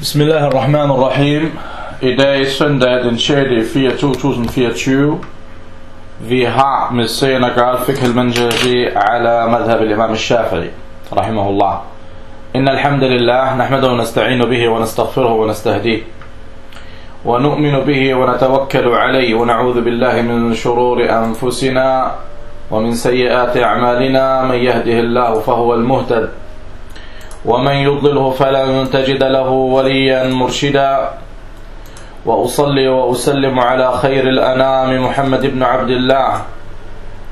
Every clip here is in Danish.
Bismillahirrahmanirrahim. I dag er søndag den 6. 4. 2024. Vi har med serien at gøre fiqh al-manjazi ala madhab al-imam al-shafi'i. Rahimahullah. إن الحمد لله نحمده ونستعين به ونستغفره ونستهديه ونؤمن به ونتوكل عليه ونعوذ بالله من شرور أنفسنا ومن سيئات أعمالنا من يهده الله فهو المهتد ومن يضلله فلن تجد له وليا مرشدا. وأصلي وأسلم على خير الأنام محمد بن عبد الله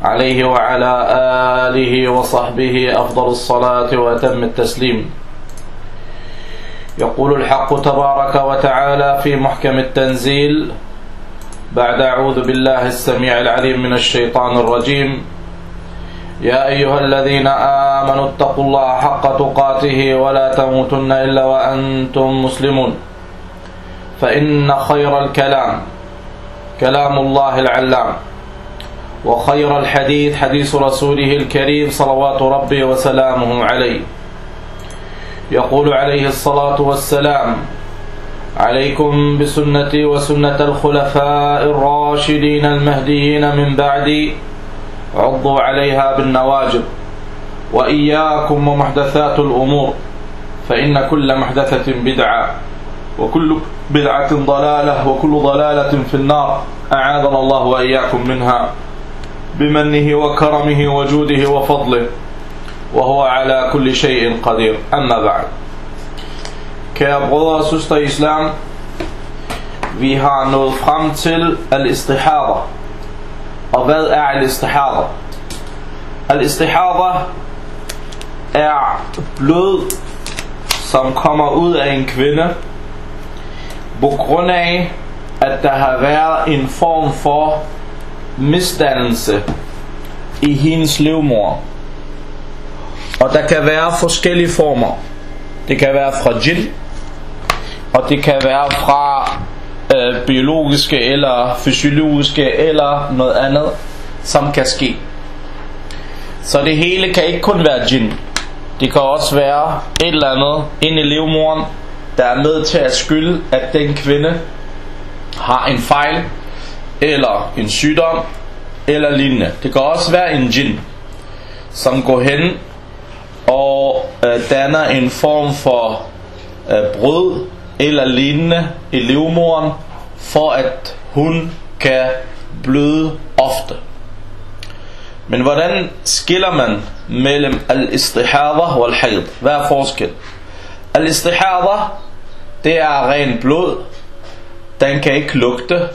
عليه وعلى آله وصحبه أفضل الصلاة وأتم التسليم. يقول الحق تبارك وتعالى في محكم التنزيل بعد أعوذ بالله السميع العليم من الشيطان الرجيم. يا أيها الذين آمنوا اتقوا الله حق تقاته ولا تموتن إلا وأنتم مسلمون. فإن خير الكلام كلام الله العلام وخير الحديث حديث رسوله الكريم صلوات ربي وسلامه عليه. يقول عليه الصلاة والسلام عليكم بسنتي وسنة الخلفاء الراشدين المهديين من بعدي عضوا عليها بالنواجب وإياكم ومحدثات الأمور فإن كل محدثة بدعة وكل بدعة ضلالة وكل ضلالة في النار أعاذنا الله وإياكم منها بمنه وكرمه وجوده وفضله وهو على كل شيء قدير أما بعد Kære brødre og søstre i islam, vi. Og hvad er al-istihada? Al-istihada er blod, som kommer ud af en kvinde, på grund af, at der har været en form for misdannelse i hendes livmor. Og der kan være forskellige former. Det kan være fra jinn, og det kan være fra øh, biologiske eller fysiologiske eller noget andet, som kan ske. Så det hele kan ikke kun være jinn. Det kan også være et eller andet inde i livmoren, der er med til at skylde, at den kvinde har en fejl, eller en sygdom, eller lignende. Det kan også være en jinn, som går hen og øh, danner en form for øh, brød eller lignende i livmoren, for at hun kan bløde ofte. Men hvordan skiller man mellem al-istihada og al-hayd? Hvad er forskel? Al-istihada, det er ren blod. Den kan ikke lugte,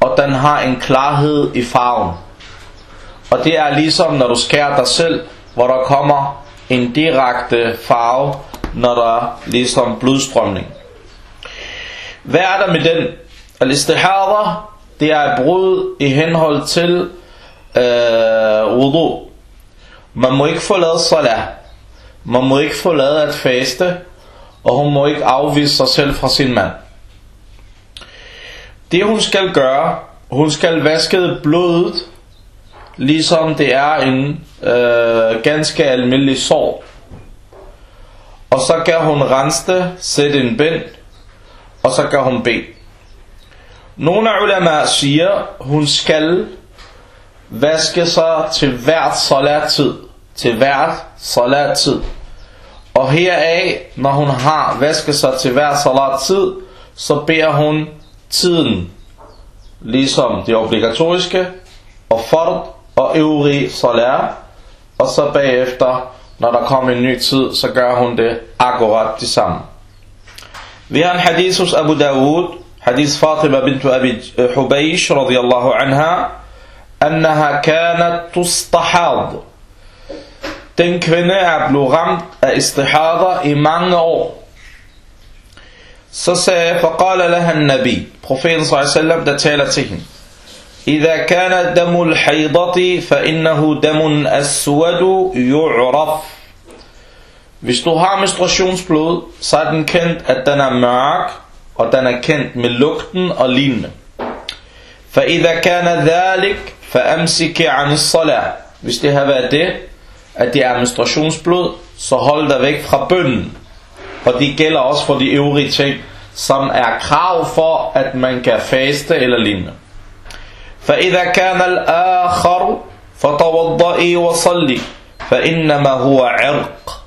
og den har en klarhed i farven. Og det er ligesom når du skærer dig selv, hvor der kommer en direkte farve, når der er ligesom blodstrømning. Hvad er der med den? Al-istihada, det er et brud i henhold til øh, wudu. Man må ikke forlade salat. Man må ikke forlade at faste, og hun må ikke afvise sig selv fra sin mand. Det hun skal gøre, hun skal vaske blodet, ligesom det er en øh, ganske almindelig sår. Og så kan hun rense det, sætte en bind, og så kan hun bede. Nogle af ulema siger, hun skal vaske sig til hvert salattid. Til hvert salattid. Og heraf, når hun har vasket sig til hver salattid, så beder hun tiden, ligesom det obligatoriske, og fard og øvrige salat. Og så bagefter, når der kommer en ny tid, så gør hun det akkurat det samme. Vi har en hadith hos Abu Dawud, hadith Fatima bint Abi Hubaysh radiyallahu anha, أنها كانت تستحاض Den kvinde er blevet ramt af istihader i mange år. Så sagde, فقال لها النبي, profeten sallallahu der taler til hende, إذا كان دم الحيضة فإنه دم أسود يعرف Hvis du har menstruationsblod, så er den kendt, at den er mørk, og den er kendt med lugten og lignende. فإذا كان ذلك فأمسك عن الصلاة Hvis det har været det, at det er menstruationsblod, så hold dig væk fra bønnen. Og de gælder også for de øvrige ting, som er krav for, at man kan faste eller lignende. فإذا كان الآخر فتوضئي وصلي فإنما هو عرق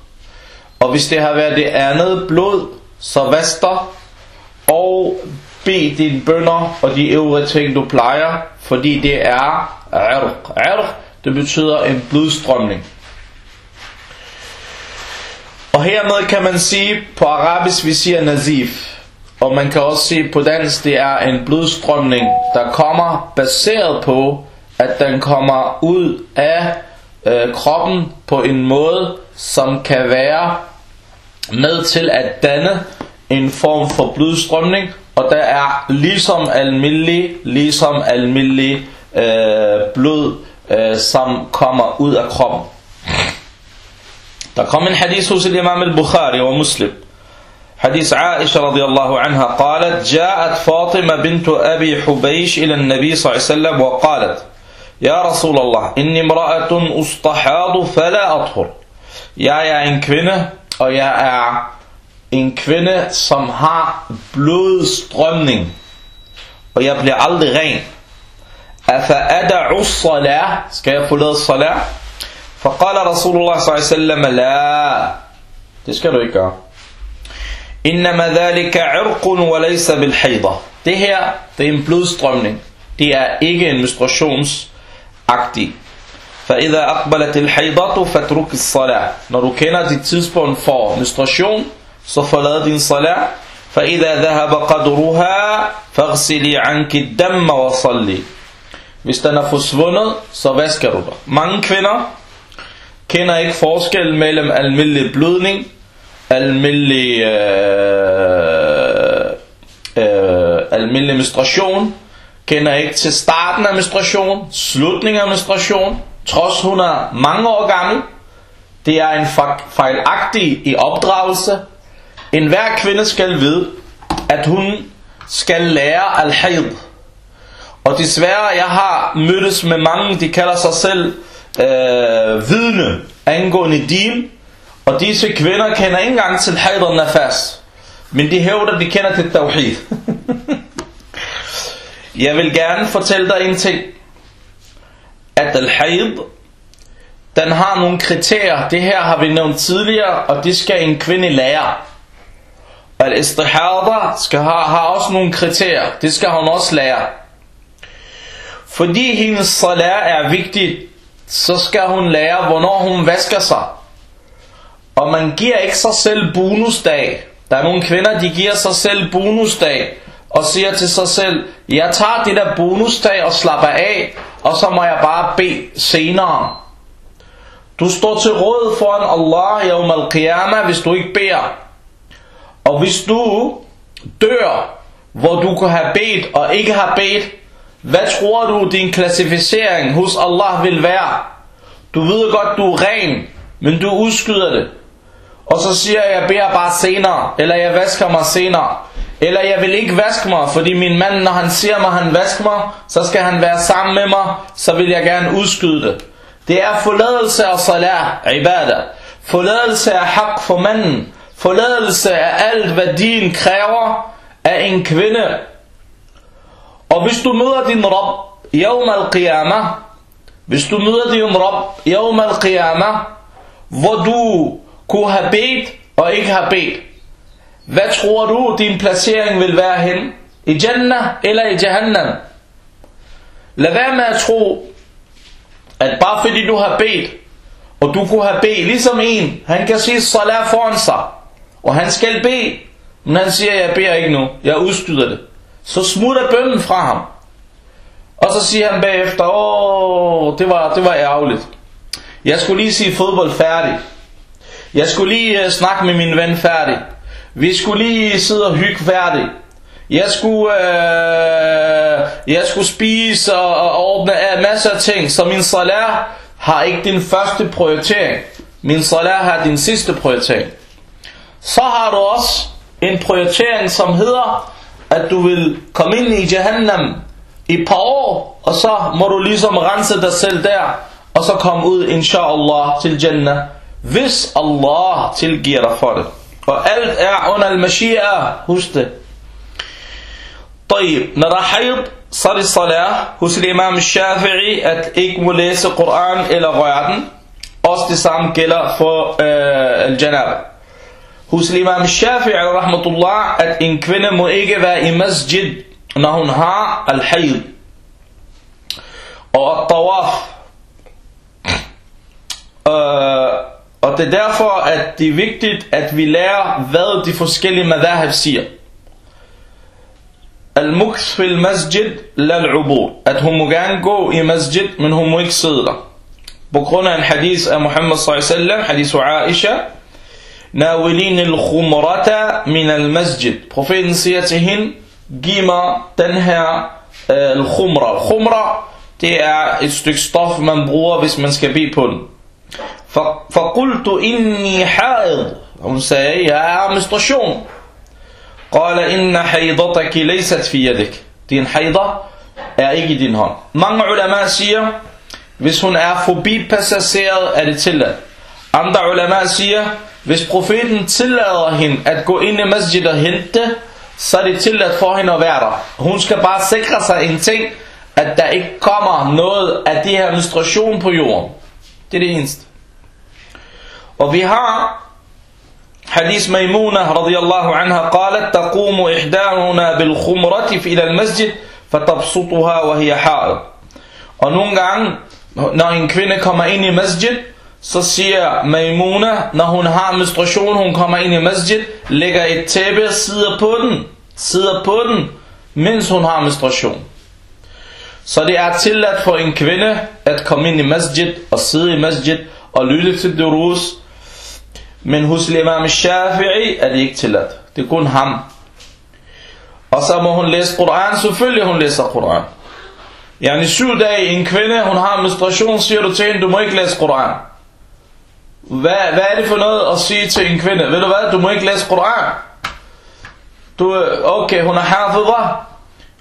og hvis det har været det andet blod, så vaster og bed dine bønder og de øvrige ting, du plejer, fordi det er irq. Irq, det betyder en blodstrømning. Og hermed kan man sige, på arabisk vi siger nazif. Og man kan også sige på dansk, det er en blodstrømning, der kommer baseret på, at den kommer ud af øh, kroppen på en måde, som kan være med til at danne en form for blodstrømning, og der er ligesom almindelig, ligesom almindelig øh, blod, øh, som kommer ud af kroppen. Der kom en hadith hos imam al-Bukhari og Muslim. حديث عائشة رضي الله عنها قالت جاءت فاطمة بنت أبي حبيش إلى النبي صلى الله عليه وسلم وقالت يا رسول الله إني امرأة أستحاض فلا أطهر Jeg er en kvinde, og jeg er en kvinde, som har blodstrømning, og jeg bliver aldrig ren. أفأدع الصلاة Skal jeg forlade salat? فقال رسول الله صلى الله عليه وسلم لا Det skal du ikke gøre. إنما ذلك عرق وليس بالحيضة Det her, det er en blodstrømning. Det er ikke en menstruationsagtig. فإذا أقبلت الحيضة فترك الصلاة Når du kender dit tidspunkt for menstruation, så forlad din salat. فإذا ذهب قدرها فاغسلي عنك الدم وصلي Hvis den er forsvundet, så vasker du dig. Mange kvinder kender ikke forskel mellem almindelig blødning, almindelig, øh, øh, almindelig menstruation, kender ikke til starten af menstruation, slutningen af menstruation, trods hun er mange år gammel. Det er en fejlagtig i opdragelse. En hver kvinde skal vide, at hun skal lære al-hayd. Og desværre, jeg har mødtes med mange, de kalder sig selv øh, vidne angående din. Og disse kvinder kender ikke engang til hayd og nafas. Men de hævder, de kender til tawhid. jeg vil gerne fortælle dig en ting. At al-hayd, den har nogle kriterier. Det her har vi nævnt tidligere, og det skal en kvinde lære. Al-istihada skal ha, har også nogle kriterier. Det skal hun også lære. Fordi hendes salat er vigtigt, så skal hun lære, hvornår hun vasker sig. Og man giver ikke sig selv bonusdag. Der er nogle kvinder, de giver sig selv bonusdag og siger til sig selv, jeg tager det der bonusdag og slapper af, og så må jeg bare bede senere. Du står til råd foran Allah yawm al-qiyamah, hvis du ikke beder. Og hvis du dør, hvor du kunne have bedt og ikke har bedt, hvad tror du din klassificering hos Allah vil være? Du ved godt du er ren, men du udskyder det. Og så siger jeg, jeg beder bare senere, eller jeg vasker mig senere. Eller jeg vil ikke vaske mig, fordi min mand, når han siger mig, han vasker mig, så skal han være sammen med mig, så vil jeg gerne udskyde det. Det er forladelse af salat, ibadah. Forladelse af hak for manden. Forladelse af alt, hvad din kræver af en kvinde. Og hvis du møder din Rab, yawm al-qiyamah, hvis du møder din Rab, yawm al-qiyamah, hvor du kunne have bedt og ikke have bedt, hvad tror du, din placering vil være hen? I Jannah eller i Jahannam? Lad være med at tro, at bare fordi du har bedt, og du kunne have bedt, ligesom en, han kan sige salat foran sig, og han skal bede, men han siger, jeg beder ikke nu, jeg udskyder det. Så smutter bønnen fra ham. Og så siger han bagefter, åh, det var, det var ærgerligt. Jeg skulle lige sige fodbold færdig. Jeg skulle lige uh, snakke med min ven færdig. Vi skulle lige sidde og hygge færdig. Jeg skulle, øh, jeg skulle spise og, og ordne af masser af ting. Så min salat har ikke din første prioritering. Min salat har din sidste prioritering. Så har du også en prioritering, som hedder, at du vil komme ind i Jahannam i et par år, og så må du ligesom rense dig selv der, og så komme ud, inshallah, til Jannah, hvis Allah tilgiver dig for det. Og alt er under al-mashia. Husk det. طيب, når der er haid, så er det salah hos imam Shafi'i, at ikke må læse Koran eller røre den. Også det samme gælder for øh, al-janab. Hos imam Shafi'i, rahmatullah, at en kvinde må ikke være i masjid, når hun har al-haid. Og at-tawaf. Øh, og det er derfor, at det er vigtigt, at vi lærer, hvad de forskellige madhahab siger. Al-muks fil masjid lal-ubur. At hun må gerne gå i masjid, men hun må ikke sidde der. På grund af en hadith af Muhammad sallallahu hadith af Aisha, Nawilin al-khumrata min al-masjid. Profeten siger til hende, giv mig den her øh, al-khumra. Al-khumra, det er et stykke stof, man bruger, hvis man skal bede på den. فقلت إني حائض hun sagde, jeg er menstruation. قال إن حيضتك ليست في يدك. Din haider er ikke i din hånd. Mange ulema siger, hvis hun er forbi passageret, er det tilladt. Andre ulema siger, hvis profeten tillader hende at gå ind i masjid og hente, så er det tilladt for hende at være der. Hun skal bare sikre sig en ting, at der ikke kommer noget af det her menstruation på jorden. Det er det eneste. Og vi har حديث ميمونة رضي الله عنها قالت تقوم إحداهنا بالخمرة إلى المسجد فتبسطها وهي حائض Og nogle gange, når en kvinde kommer ind i masjid, så siger Maimuna, når hun har menstruation, hun kommer ind i masjid, lægger et tæppe, sidder på den, sidder på den, mens hun har menstruation. Så det er tilladt for en kvinde at komme ind i masjid og sidde i masjid og lytte til durus, men hos imam Shafi'i er det ikke tilladt. Det er kun ham. Og så må hun læse Koran. Selvfølgelig hun læser Koran. Yani syv dage en kvinde, hun har menstruation, siger du til hende, du må ikke læse Koran. Hvad, hvad er det for noget at sige til en kvinde? Ved du hvad, du må ikke læse Koran. Du, okay, hun er hafidha,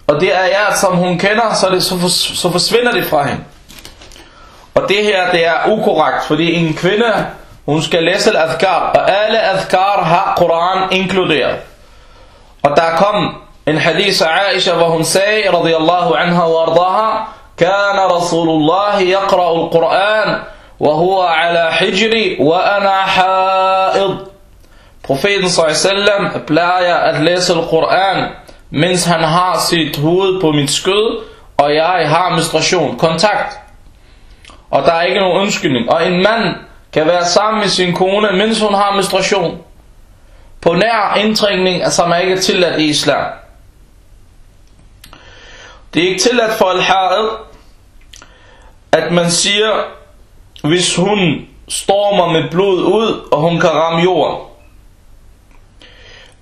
og det er jeg, som hun kender, så, det, så, for, så forsvinder det fra hende. Og det her, det er ukorrekt, fordi en kvinde, hun skal læse al-adhkar, og alle adhkar har Koran inkluderet. Og der kom en hadith af Aisha, hvor hun sagde, radiyallahu anha wa ardaha, كان رسول الله يقرأ القرآن وهو على حجري وأنا حائض Profeten sallam plejer at læse Koran, mens han har sit hoved på mit skød, og jeg har menstruation, kontakt. Og der er ikke nogen undskyldning. Og en mand kan være sammen med sin kone, mens hun har menstruation. På nær indtrængning, altså, som er ikke tilladt i islam. Det er ikke tilladt for al at man siger, hvis hun stormer med blod ud, og hun kan ramme jorden.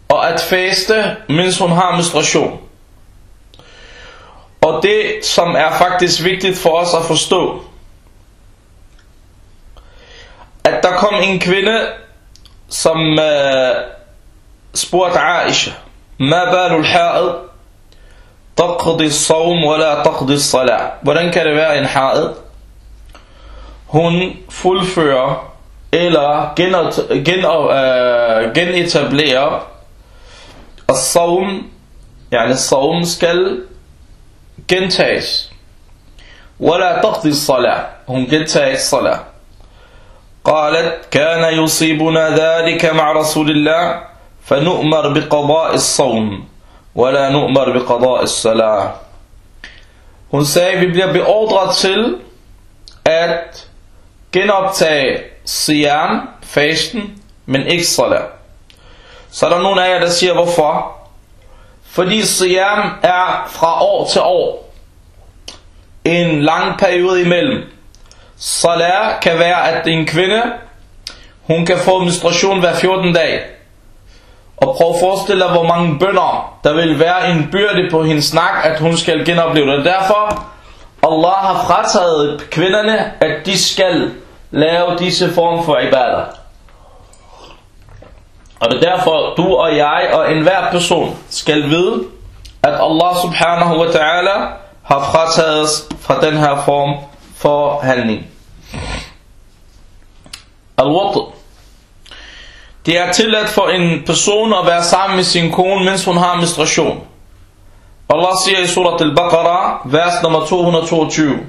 Og at faste, mens hun har menstruation. Og det, som er faktisk vigtigt for os at forstå, at der kom en kvinde, som uh, spurgte Aisha, Ma balul ha'id, taqdi sawm, wala taqdi salat. Hvordan kan det være en ha'id? Hun fuldfører eller gen, gen, uh, genetablerer og sawm, yani sawm skal gentages. Wala taqdi salat. Hun gentager ikke salat. قالت كان يصيبنا ذلك مع رسول الله فنؤمر بقضاء الصوم ولا نؤمر بقضاء الصلاة Hun sagde, vi bliver beordret til at genoptage siam, fasten, men ikke salat. Så er der nogle af jer, der siger, hvorfor? Fordi siam er fra år til år. En lang periode imellem. Salah kan være, at en kvinde, hun kan få menstruation hver 14 dag. Og prøv at forestille dig, hvor mange bønder, der vil være en byrde på hendes snak, at hun skal genopleve det. Derfor, Allah har frataget kvinderne, at de skal lave disse form for ibadah. Og det er derfor, du og jeg og enhver person skal vide, at Allah subhanahu wa ta'ala har frataget os fra den her form for handling. Al-Wat. Det er tilladt for en person at være sammen med sin kone, mens hun har menstruation. Allah siger i surat al-Baqarah, vers nummer 222.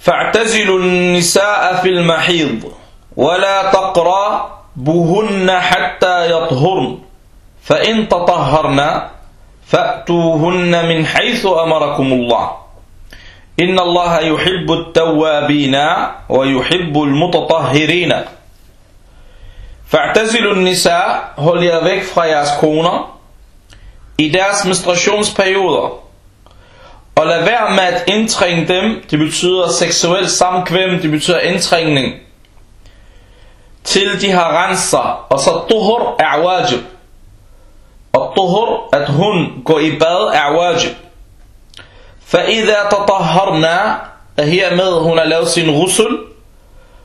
فاعتزلوا النساء في المحيض ولا تقربوهن حتى يطهرن فإن تطهرن فأتوهن من حيث أمركم الله إن الله يحب التوابين ويحب المتطهرين فاعتزلوا النساء hold jer væk fra jeres koner i deres menstruationsperioder og lad være med at indtrænge dem det betyder seksuel samkvem det betyder indtrængning til de har renser og så tuhur er wajib og tuhur at hun går i bad er wajib فإذا تطهرنا هي med hun har lavet sin rusul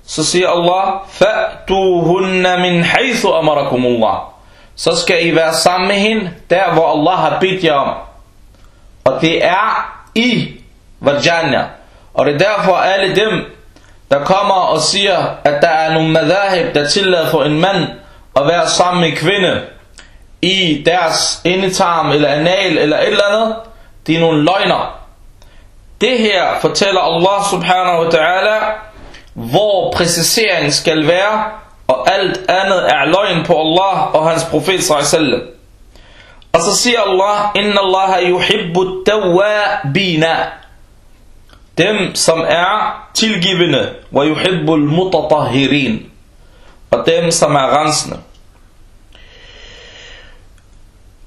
så siger Allah فأتوهن من حيث أمركم الله så skal I være sammen med hende der hvor Allah har bedt jer om og det er i Vajana og det er derfor alle dem der kommer og siger at der er nogle madahib der tillader for en mand at være sammen med kvinde i deres endetarm eller anal eller et eller andet de er nogle løgner det her fortæller Allah subhanahu wa ta'ala, hvor præcisering skal være, og alt andet er løgn på Allah og hans profet sallam. Og så siger Allah, Inna Allah yuhibbu tawabina. Dem som er tilgivende, wa yuhibbu al-mutatahirin. Og dem som er rensende.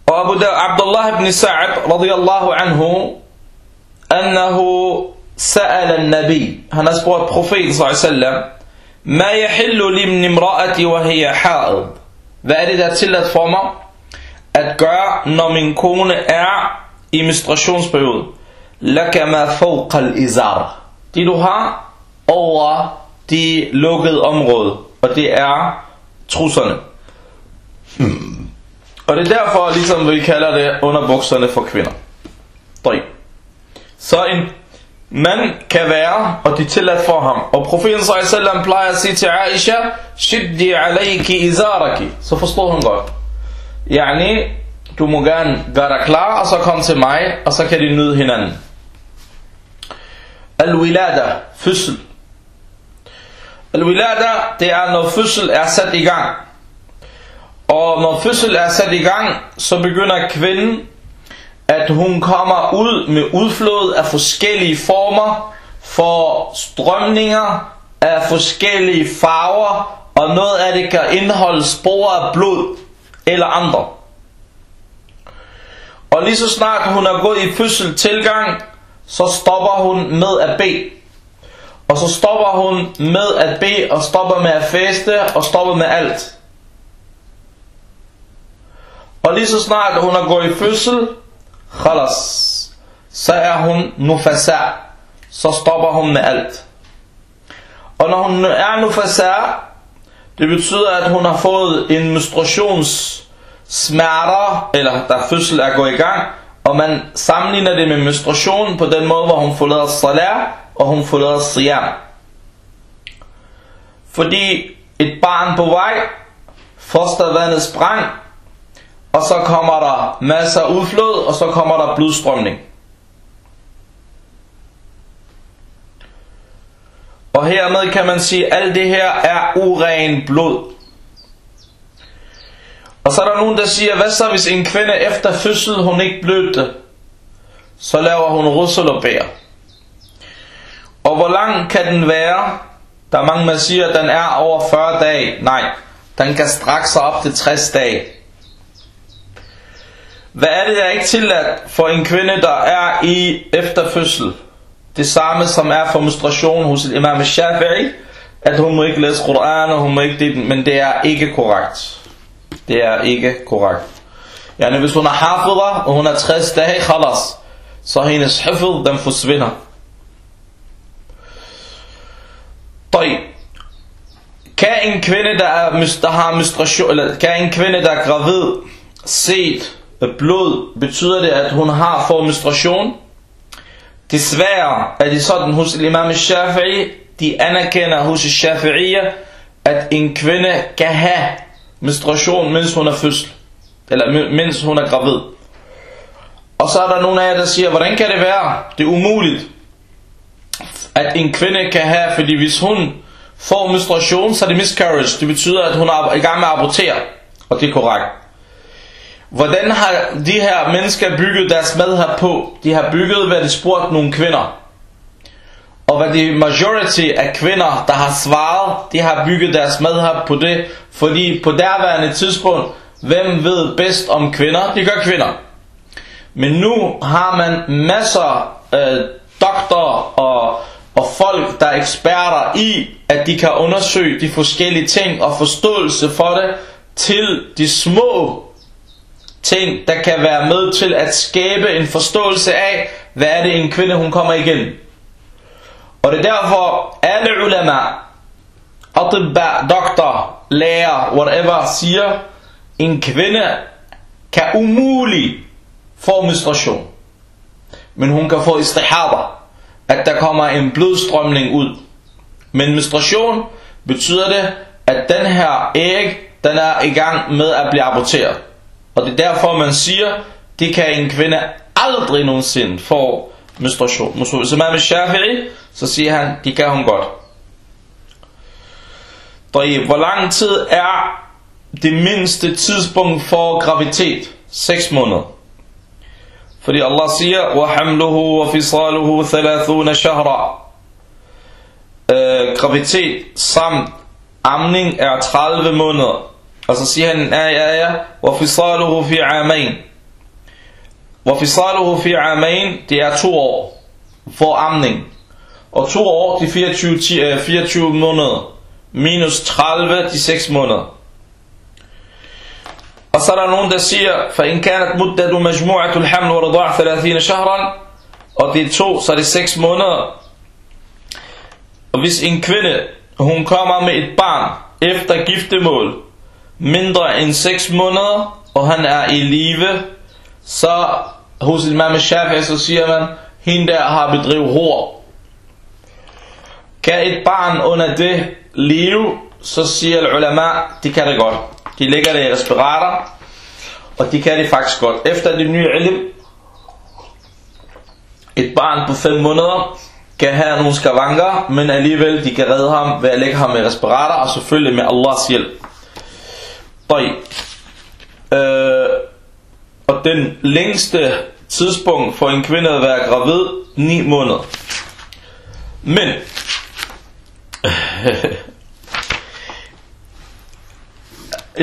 Og Abu Abdullah ibn Sa'ad radiyallahu anhu أنه سأل النبي han har spurgt profeten صلى الله عليه وسلم ما يحل لمن امرأتي وهي حائض hvad er det der er tilladt for mig at gøre når min kone er i menstruationsperiode laka ma fawqa al-izar det du har over de lukkede område og det er trusserne hmm. og det er derfor ligesom vi kalder det underbukserne for kvinder Drøg. Så en mand kan være, og det er tilladt for ham. Og profeten sallallahu plejer at sige til Aisha, Shiddi alayki izaraki. Så forstår hun godt. Yani, du må gerne være der klar, og så kom til mig, og så kan de nyde hinanden. Al-wilada, fødsel. Al-wilada, det er når fødsel er sat i gang. Og når fødsel er sat i gang, så begynder kvinden at hun kommer ud med udflod af forskellige former for strømninger af forskellige farver, og noget af det kan indeholde spor af blod eller andre. Og lige så snart hun er gået i fødsel tilgang, så stopper hun med at bede. Og så stopper hun med at bede og stopper med at feste og stopper med alt. Og lige så snart hun er gået i fødsel, Khalas. Så er hun nufasa. Så stopper hun med alt. Og når hun er nufasa, det betyder, at hun har fået en menstruationssmerter, eller der fødsel er gået i gang, og man sammenligner det med menstruation på den måde, hvor hun forlader salat, og hun forlader siyam. Fordi et barn på vej, fostervandet sprang, og så kommer der masser af udflod, og så kommer der blodstrømning. Og hermed kan man sige, at alt det her er uren blod. Og så er der nogen, der siger, hvad så hvis en kvinde efter fødsel, hun ikke blødte, så laver hun russel og bær. Og hvor lang kan den være? Der er mange, der siger, at den er over 40 dage. Nej, den kan strække sig op til 60 dage. Hvad er det, der er ikke tilladt for en kvinde, der er i efterfødsel? Det samme som er for menstruation hos imam Shafi'i, at hun må ikke læse Koran, og hun må ikke det, men det er ikke korrekt. Det er ikke korrekt. Yani hvis hun er hafidha, og hun er 60 dage, khalas, så hendes hafid, den forsvinder. طيب. Kan en kvinde, der, er, der har menstruation, eller kan en kvinde, der er gravid, set Øh, blod, betyder det, at hun har for menstruation. Desværre er det sådan hos imam Shafi'i, de anerkender hos Shafi'iyya, at en kvinde kan have menstruation, mens hun er fødsel. Eller mens hun er gravid. Og så er der nogle af jer, der siger, hvordan kan det være? Det er umuligt, at en kvinde kan have, fordi hvis hun får menstruation, så er det miscarriage. Det betyder, at hun er i gang med at abortere. Og det er korrekt. Hvordan har de her mennesker bygget deres her på? De har bygget, hvad de spurgte nogle kvinder. Og hvad de majority af kvinder, der har svaret, de har bygget deres her på det. Fordi på derværende tidspunkt, hvem ved bedst om kvinder? De gør kvinder. Men nu har man masser af øh, doktorer og, og folk, der er eksperter i, at de kan undersøge de forskellige ting og forståelse for det til de små ting, der kan være med til at skabe en forståelse af, hvad er det en kvinde, hun kommer igen. Og det er derfor, alle ulema, atibba, doktor, lærer, whatever, siger, en kvinde kan umuligt få menstruation. Men hun kan få istihada, at der kommer en blodstrømning ud. Men menstruation betyder det, at den her æg, den er i gang med at blive aborteret. Og det er derfor, man siger, det kan en kvinde aldrig nogensinde få menstruation. Hvis man er Shafi'i, så siger han, det kan hun godt. Hvor lang tid er det mindste tidspunkt for graviditet? 6 måneder. Fordi Allah siger, وَحَمْلُهُ وَفِصَالُهُ ثَلَاثُونَ شَهْرًا øh, Graviditet samt amning er 30 måneder. Og så siger han, ja, ja, ja, وَفِصَالُهُ فِي عَامَيْن وَفِصَالُهُ فِي عَامَيْن Det er to år for amning. Og to år, de 24, 10, 24 måneder. Minus 30, de 6 måneder. Og så er der nogen, der siger, فَإِنْ كَانَتْ مُدَّدُ مَجْمُوعَةُ الْحَمْلُ وَرَضَعَ 30 شهرا Og det er to, så er det 6 måneder. Og hvis en kvinde, hun kommer med et barn efter giftemål, mindre end 6 måneder, og han er i live, så hos Imam Shafi'i, så siger man, hende der har bedrevet hår. Kan et barn under det leve, så siger ulama, de kan det godt. De ligger det i respirator, og de kan det faktisk godt. Efter det nye ilm, et barn på 5 måneder kan have nogle skavanker, men alligevel de kan redde ham ved at lægge ham i respirator, og selvfølgelig med Allahs hjælp. طيب Øh, og den længste tidspunkt for en kvinde at være gravid, 9 måneder. Men,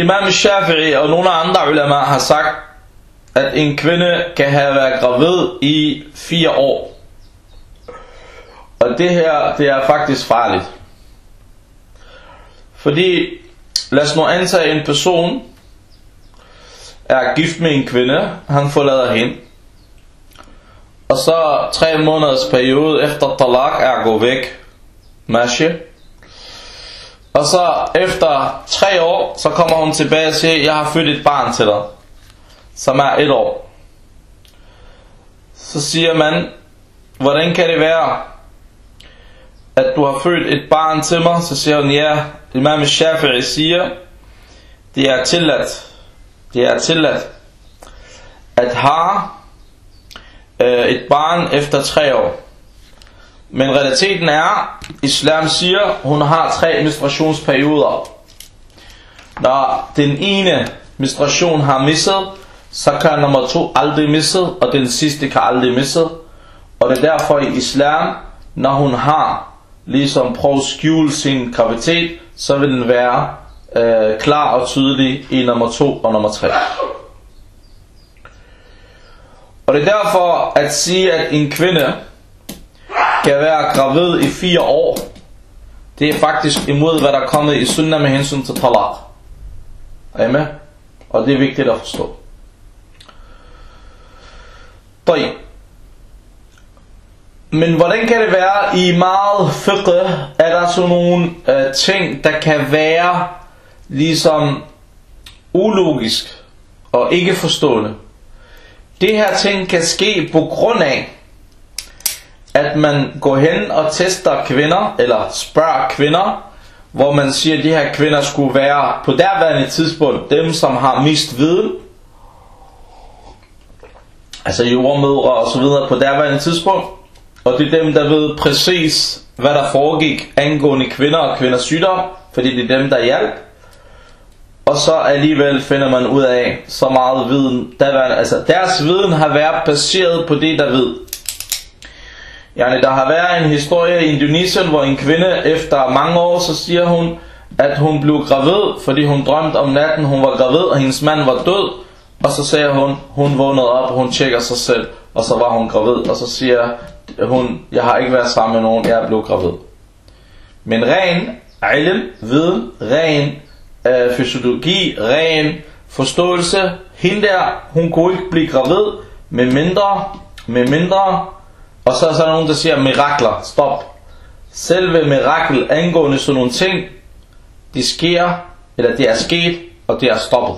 Imam Shafi'i og nogle andre ulema har sagt, at en kvinde kan have været gravid i 4 år. Og det her, det er faktisk farligt. Fordi, lad os nu antage en person, er gift med en kvinde, han forlader hende. Og så tre måneders periode efter talak er gået væk. Masje. Og så efter tre år, så kommer hun tilbage og siger, jeg har født et barn til dig, som er et år. Så siger man, hvordan kan det være, at du har født et barn til mig? Så siger hun, ja, Imam Shafi'i siger, det er tilladt, det er tilladt, at have øh, et barn efter tre år. Men realiteten er, islam siger, hun har tre menstruationsperioder. Når den ene menstruation har misset, så kan nummer to aldrig misse, og den sidste kan aldrig misse. Og det er derfor i islam, når hun har ligesom prøvet at skjule sin graviditet, så vil den være øh, klar og tydelig i nummer to og nummer tre. Og det er derfor at sige, at en kvinde, kan være gravid i fire år, det er faktisk imod, hvad der er kommet i sunnah med hensyn til talaq. Er I med? Og det er vigtigt at forstå. طيب. men hvordan kan det være, i meget fiqh er der sådan nogle øh, ting, der kan være ligesom ulogisk og ikke forstående. Det her ting kan ske på grund af, at man går hen og tester kvinder, eller spørger kvinder, hvor man siger, at de her kvinder skulle være på derværende tidspunkt dem, som har mist viden, altså jordmødre og så videre på derværende tidspunkt, og det er dem, der ved præcis, hvad der foregik angående kvinder og kvinders sygdom, fordi det er dem, der hjalp. Og så alligevel finder man ud af så meget viden. Der, altså deres viden har været baseret på det, der ved. Yani, der har været en historie i Indonesien, hvor en kvinde efter mange år, så siger hun, at hun blev gravid, fordi hun drømte om natten, hun var gravid, og hendes mand var død. Og så sagde hun, hun vågnede op, og hun tjekker sig selv, og så var hun gravid. Og så siger hun, jeg har ikke været sammen med nogen, jeg er blevet gravid. Men ren ilm, viden, ren øh, fysiologi, ren forståelse, hende der, hun kunne ikke blive gravid, med mindre, med mindre, og så er der nogen, der siger mirakler. Stop. Selve mirakel angående sådan nogle ting, de sker, eller det er sket, og det er stoppet.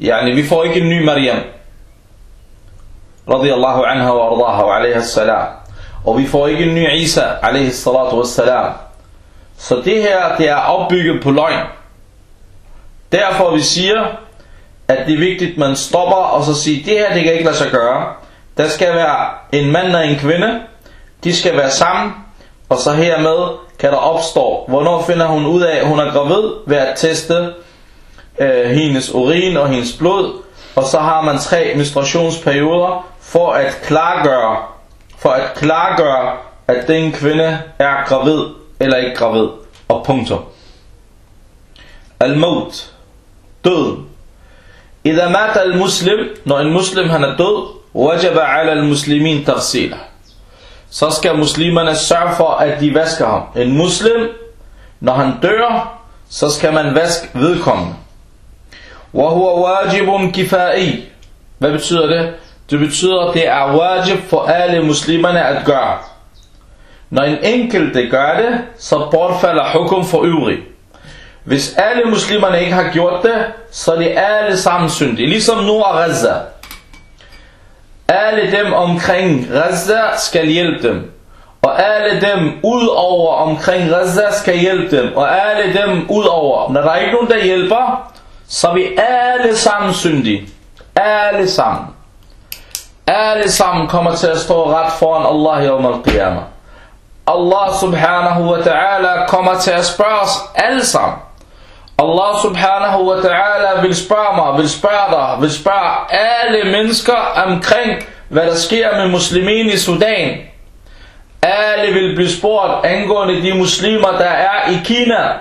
Yani, vi får ikke en ny Mariam. Radiyallahu anha wa ardaha wa alaihi salam. Og vi får ikke en ny Isa, alaihi salatu wa salam. Så det her, det er opbygget på løgn. Derfor vi siger, at det er vigtigt, at man stopper og så siger, det her, det kan ikke lade sig gøre. Der skal være en mand og en kvinde. De skal være sammen. Og så hermed kan der opstå, hvornår finder hun ud af, at hun er gravid, ved at teste øh, hendes urin og hendes blod. Og så har man tre menstruationsperioder for at klargøre, for at klargøre, at den kvinde er gravid eller ikke gravid. Og punktum. Al-maut. Død. Ida mat al-muslim, når en muslim han er død, wajaba ala al-muslimin taghsila. Så skal muslimerne sørge for, at de vasker ham. En muslim, når han dør, så skal man vaske vedkommende. وهو واجب كفائي Hvad betyder det? Det betyder, at det er wajib for alle muslimerne at gøre. Når en enkelt gør det, så bortfalder hukum for øvrig. Hvis alle muslimerne ikke har gjort det, så er de alle sammen syndige. Ligesom nu og Gaza. Alle dem omkring Gaza skal hjælpe dem. Og alle dem ud over omkring Gaza skal hjælpe dem. Og alle dem ud over. Når der er ikke nogen, der hjælper, så er vi alle sammen syndige. Alle sammen. Alle sammen kommer til at stå ret foran Allah i al-qiyamah. Allah subhanahu wa ta'ala kommer til at spørge os alle sammen. Allah subhanahu wa ta'ala vil spørge mig, vil spørge dig, vil spørge alle mennesker omkring, hvad der sker med muslimen i Sudan. Alle vil blive spurgt angående de muslimer, der er i Kina.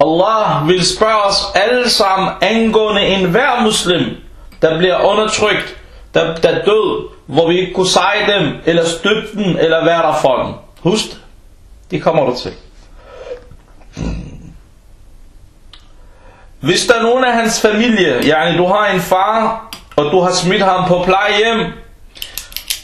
Allah vil spørge os alle sammen angående enhver muslim, der bliver undertrykt, der, der død, hvor vi ikke kunne seje dem, eller støtte dem, eller være der for dem. Husk det. Det kommer du til. Hvis der er nogen af hans familie, yani du har en far, og du har smidt ham på plejehjem,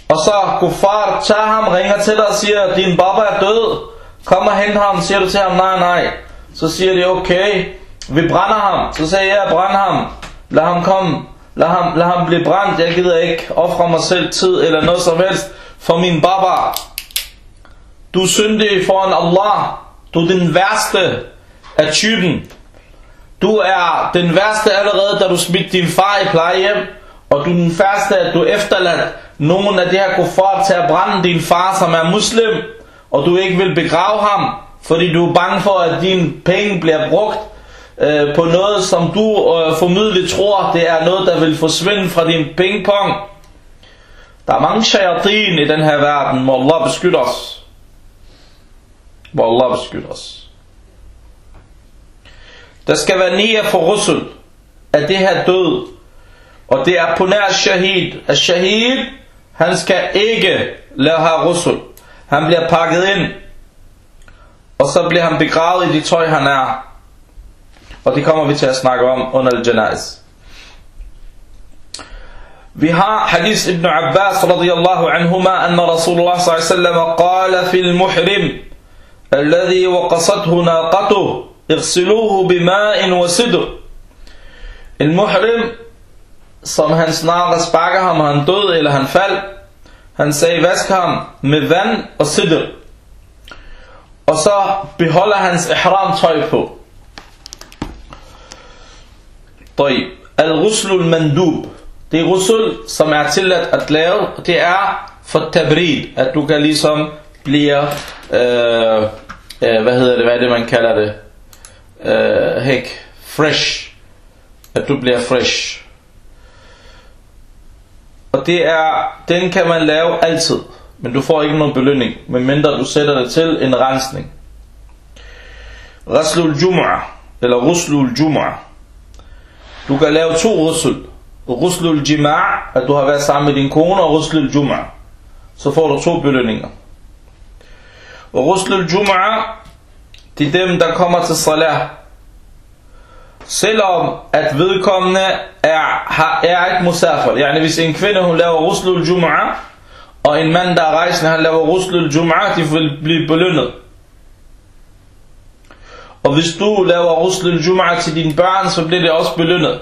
og så kuffar tager ham, ringer til dig og siger, din baba er død, kom og hent ham, siger du til ham, nej, nej. Så siger de, okay, vi brænder ham. Så siger jeg, brænd ham, lad ham komme, lad ham, lad ham blive brændt, jeg gider ikke ofre mig selv tid eller noget som helst for min baba. Du er syndig foran Allah, du er den værste af typen. Du er den værste allerede, da du smidte din far i plejehjem, og du er den første, at du efterladt nogen af de her kuffar til at brænde din far, som er muslim, og du ikke vil begrave ham, fordi du er bange for, at dine penge bliver brugt øh, på noget, som du øh, formidligt tror, det er noget, der vil forsvinde fra din pingpong. Der er mange shayatin i den her verden, må Allah beskytte os. Må Allah beskytte os. Der skal være nia for rusul af det her død. Og det er på nær shahid. At shahid, han skal ikke lade have rusul. Han bliver pakket ind. Og så bliver han begravet i de tøj, han er. Og det kommer vi til at snakke om under al-janais. Vi har hadith ibn Abbas radiyallahu anhuma anna Rasulullah wasallam qala fil muhrim alladhi waqasathu naqatuhu اغسلوه بماء وسدر En muhrim, som han snarere sparker ham, han død eller han fald, han sagde, vask ham med vand og sidder. og så beholder hans ihram tøj på. طيب. الغسل المندوب. Det غسل som er tilladt at lave, det er for tabrid, at du kan ligesom blive, øh, øh, hvad hedder det, hvad er det man kalder det, øh, hæk, fresh, at du bliver fresh. Og det er, den kan man lave altid, men du får ikke nogen belønning, medmindre du sætter det til en rensning. غسل Jum'ah, eller غسل Jum'ah du kan lave to rusul. Ruslul Jima' at du har været sammen med din kone, og Ruslul Jum'a. Så får du to belønninger. Og Ruslul Jum'a, det er dem, der kommer til salah. Selvom at vedkommende er, er ikke musafir. Yani hvis en kvinde hun laver Ruslul Jum'a, og en mand der er rejsende, han laver Ruslul Jum'a, de vil blive belønnet. Og hvis du laver ruslul jum'a til dine børn, så bliver det også belønnet.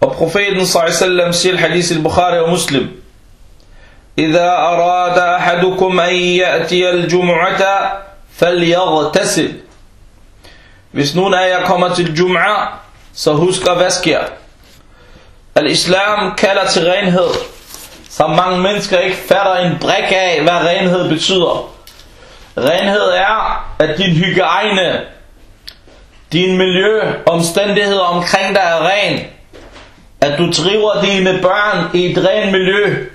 Og profeten sallallahu siger hadith al-Bukhari og Muslim. إذا أراد أحدكم أن يأتي الجمعة فليغتسل Hvis nogen af jer kommer til Jum'a, så husk at vaske jer. Al-Islam kalder til renhed, som mange mennesker ikke fatter en brik af, hvad renhed betyder. Renhed er, at din hygiejne, din miljø, omstændigheder omkring dig er ren. At du driver dine børn i et rent miljø.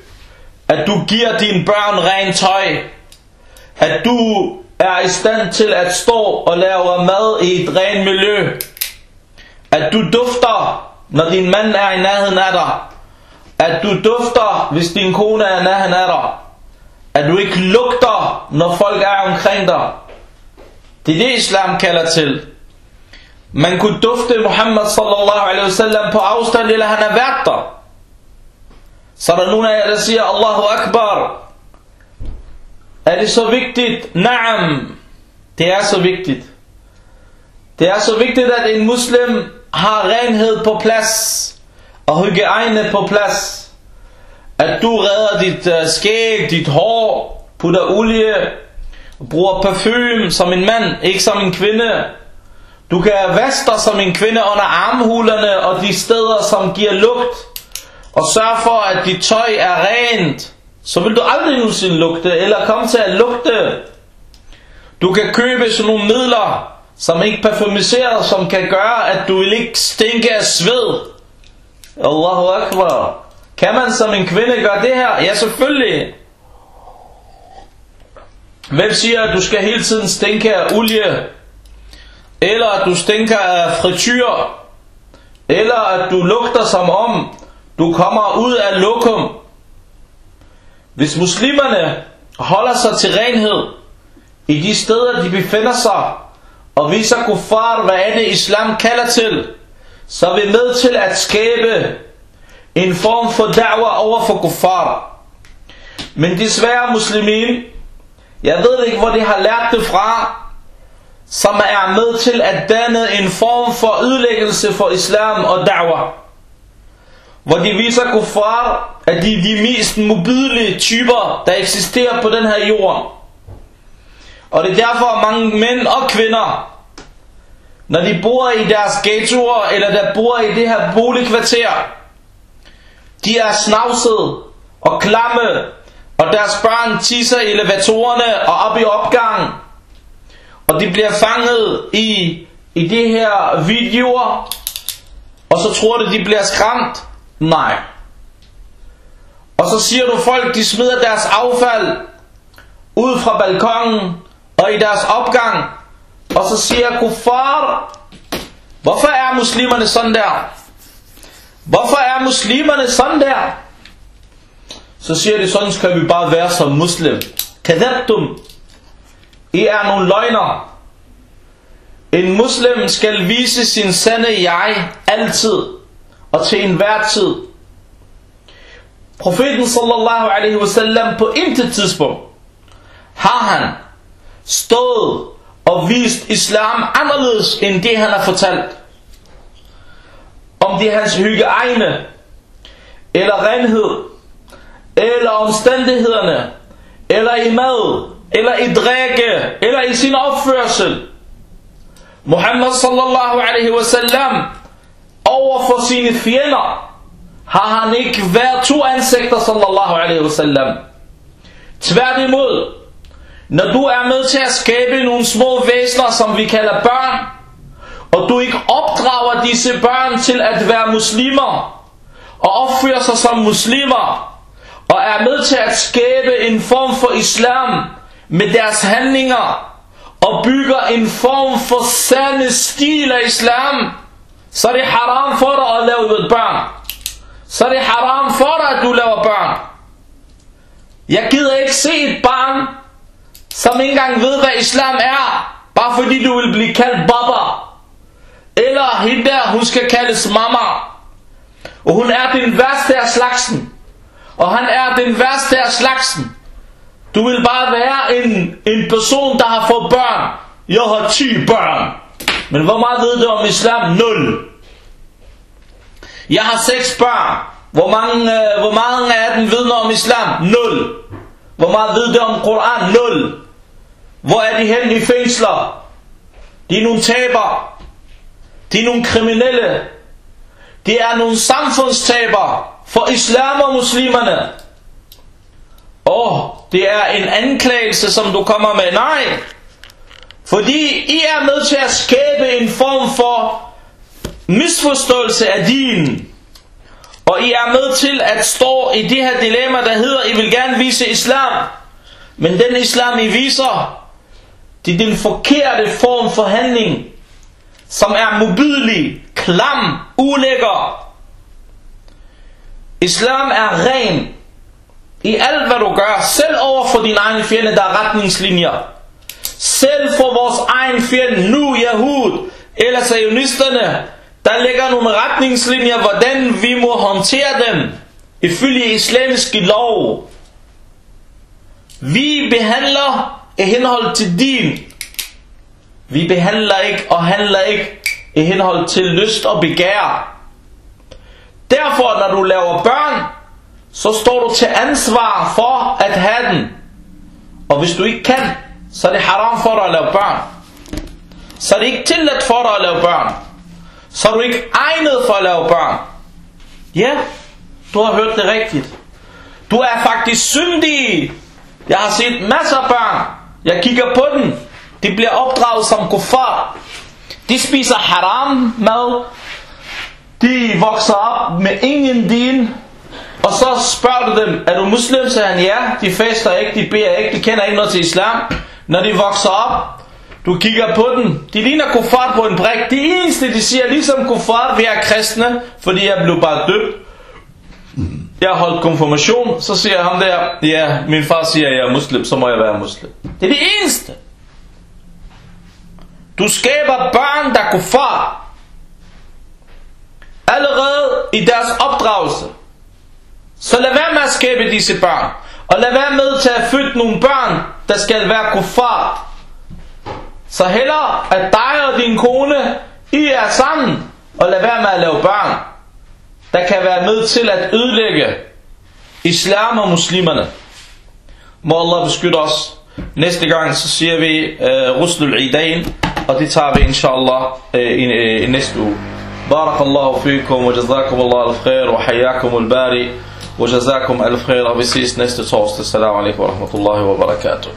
At du giver dine børn rent tøj. At du er i stand til at stå og lave mad i et rent miljø. At du dufter, når din mand er i nærheden af dig. At du dufter, hvis din kone er i nærheden af dig. At du ikke lugter, når folk er omkring dig. Det er det, islam kalder til. Man kunne dufte Muhammad sallallahu alaihi wasallam på afstand, eller han er været der. Så er der nogen af jer, der siger, Allahu Akbar. Er det så vigtigt? Naam. Det er så vigtigt. Det er så vigtigt, at en muslim har renhed på plads. Og hygiejne på plads at du redder dit uh, skæg, dit hår, putter olie, bruger parfume som en mand, ikke som en kvinde. Du kan vaske dig som en kvinde under armhulerne og de steder, som giver lugt. Og sørge for, at dit tøj er rent. Så vil du aldrig nogensinde lugte, eller komme til at lugte. Du kan købe sådan nogle midler, som ikke parfumiserer, som kan gøre, at du vil ikke stinke af sved. Allahu Akbar. Kan man som en kvinde gøre det her? Ja, selvfølgelig. Hvem siger, at du skal hele tiden stinke af olie? Eller at du stinker af frityr? Eller at du lugter som om, du kommer ud af lokum? Hvis muslimerne holder sig til renhed i de steder, de befinder sig, og viser kuffar, hvad er det islam kalder til, så er vi med til at skabe en form for da'wah over for kuffar. Men desværre muslimin, jeg ved ikke hvor de har lært det fra, som er med til at danne en form for ødelæggelse for islam og da'wah. Hvor de viser kuffar, at de er de mest mobilige typer, der eksisterer på den her jord. Og det er derfor, at mange mænd og kvinder, når de bor i deres ghettoer, eller der bor i det her boligkvarter, de er snavsede og klamme, og deres børn tisser i elevatorerne og op i opgangen. Og de bliver fanget i, i de her videoer, og så tror de, de bliver skræmt. Nej. Og så siger du folk, de smider deres affald ud fra balkongen og i deres opgang. Og så siger kuffar, hvorfor er muslimerne sådan der? Hvorfor er muslimerne sådan der? Så siger de, sådan skal vi bare være som muslim. Kadabtum. I er nogle løgner. En muslim skal vise sin sande jeg altid og til enhver tid. Profeten sallallahu alaihi wasallam på intet tidspunkt har han stået og vist islam anderledes end det han har fortalt om det er hans hygiejne, eller renhed, eller omstændighederne, eller i mad, eller i drikke, eller i sin opførsel. Muhammad sallallahu alaihi wasallam over for sine fjender har han ikke været to ansigter sallallahu alaihi wasallam. Tværtimod, når du er med til at skabe nogle små væsener, som vi kalder børn, og du ikke opdrager disse børn til at være muslimer, og opfører sig som muslimer, og er med til at skabe en form for islam med deres handlinger, og bygger en form for sande stil af islam, så er det haram for dig at lave et børn. Så er det haram for dig, at du laver børn. Jeg gider ikke se et barn, som ikke engang ved, hvad islam er, bare fordi du vil blive kaldt baba. Eller hende der, hun skal kaldes mamma. Og hun er den værste af slagsen. Og han er den værste af slagsen. Du vil bare være en, en person, der har fået børn. Jeg har 10 børn. Men hvor meget ved du om islam? 0. Jeg har 6 børn. Hvor mange, øh, hvor mange af dem ved noget om islam? 0. Hvor meget ved du om Koran? 0. Hvor er de henne i fængsler? De er nogle taber. De er nogle kriminelle. De er nogle samfundstaber for islam og muslimerne. Åh, det er en anklagelse, som du kommer med. Nej, fordi I er med til at skabe en form for misforståelse af din. Og I er med til at stå i det her dilemma, der hedder, I vil gerne vise islam. Men den islam, I viser, det er den forkerte form for handling, som er mobidelig, klam, ulækker. Islam er ren i alt hvad du gør, selv over for din egen fjende, der er retningslinjer. Selv for vores egen fjende, nu Yahud, eller sionisterne, der ligger nogle retningslinjer, hvordan vi må håndtere dem, ifølge islamiske lov. Vi behandler i henhold til din. Vi behandler ikke og handler ikke i henhold til lyst og begær. Derfor, når du laver børn, så står du til ansvar for at have den. Og hvis du ikke kan, så er det haram for dig at lave børn. Så er det ikke tilladt for dig at lave børn. Så er du ikke egnet for at lave børn. Ja, du har hørt det rigtigt. Du er faktisk syndig. Jeg har set masser af børn. Jeg kigger på dem. De bliver opdraget som kuffar. De spiser haram mad. De vokser op med ingen din. Og så spørger du dem, er du muslim? Så han, ja, de fester ikke, de beder ikke, de kender ikke noget til islam. Når de vokser op, du kigger på dem, de ligner kuffar på en brik. Det eneste, de siger, ligesom kuffar, vi er kristne, fordi jeg blev bare døbt. Jeg har holdt konfirmation, så siger han der, ja, min far siger, at jeg er muslim, så må jeg være muslim. Det er det eneste. Du skaber børn, der er kuffar. Allerede i deres opdragelse. Så lad være med at skabe disse børn. Og lad være med til at føde nogle børn, der skal være kuffar. Så heller at dig og din kone, I er sammen, og lad være med at lave børn, der kan være med til at ødelægge islam og muslimerne. Må Allah beskytte os. Næste gang så siger vi øh, uh, Ruslul Idain, og det tager vi inshallah uh, i, uh, i næste uge. بارك الله فيكم وجزاكم الله الخير وحياكم الباري وجزاكم ألف خير. Vi ses næste torsdag. Assalamu alaikum wa rahmatullahi wa barakatuh.